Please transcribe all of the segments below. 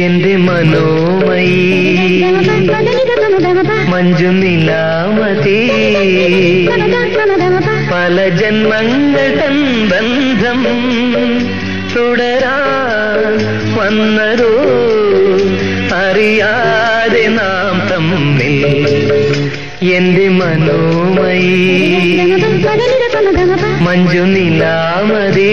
എന്റെ മനോമയി മഞ്ജു നിലാമതി പല ജന്മങ്ങൾ തൻ ബന്ധം തുടരാൻ വന്നതോ അറിയാതെ നാം തമ്മിൽ എന്റെ മനോമയി മഞ്ജു നിലാമതി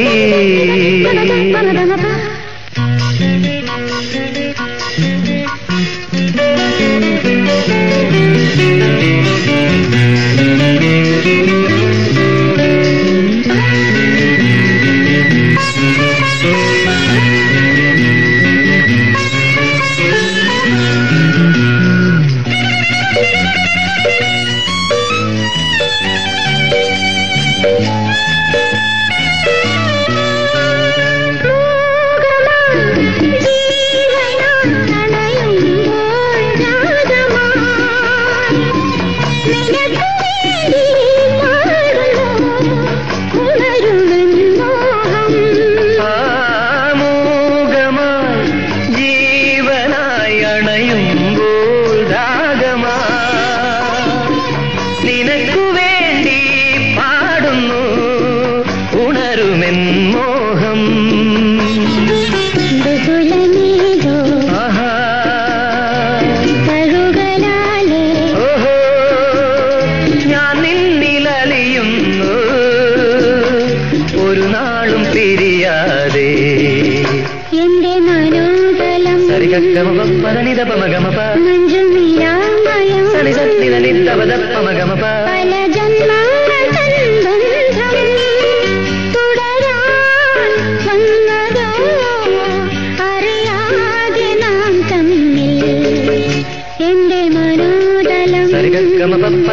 Thank you. ആരും പിരിയാതെ. എന്റെ മനോബലം സരിഗമ പരണിത പമഗമ മഞ്ജു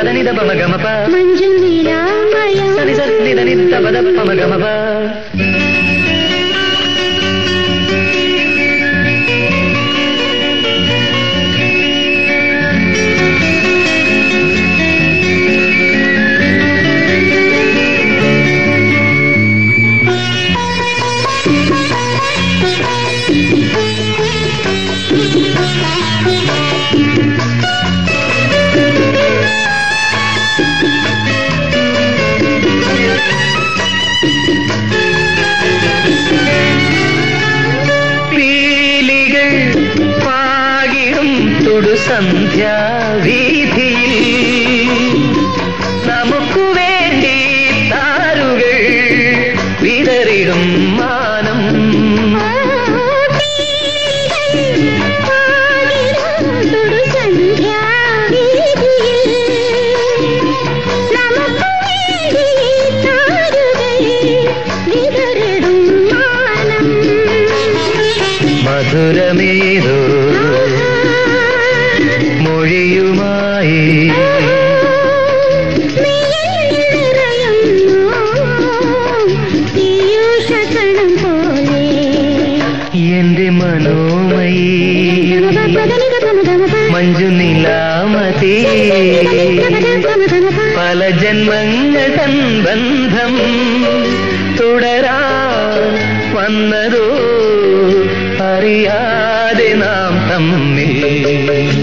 పదని దమ గమ మంజు నీరామయ సరి సరి నిదని తమ దమ గమ തൊടു സന്ധ്യാവീതിയിൽ നമുക്കു വേണ്ടി താരുകൾ വിതറിടും മാനം. മധുരമേതോ എന്റെ മനോമയി. മഞ്ജു നിലാമതി. പല ജന്മങ്ങൾ തൻ ബന്ധം തുടരാ വന്നതോ അറിയാതെ നാം തമ്മിൽ.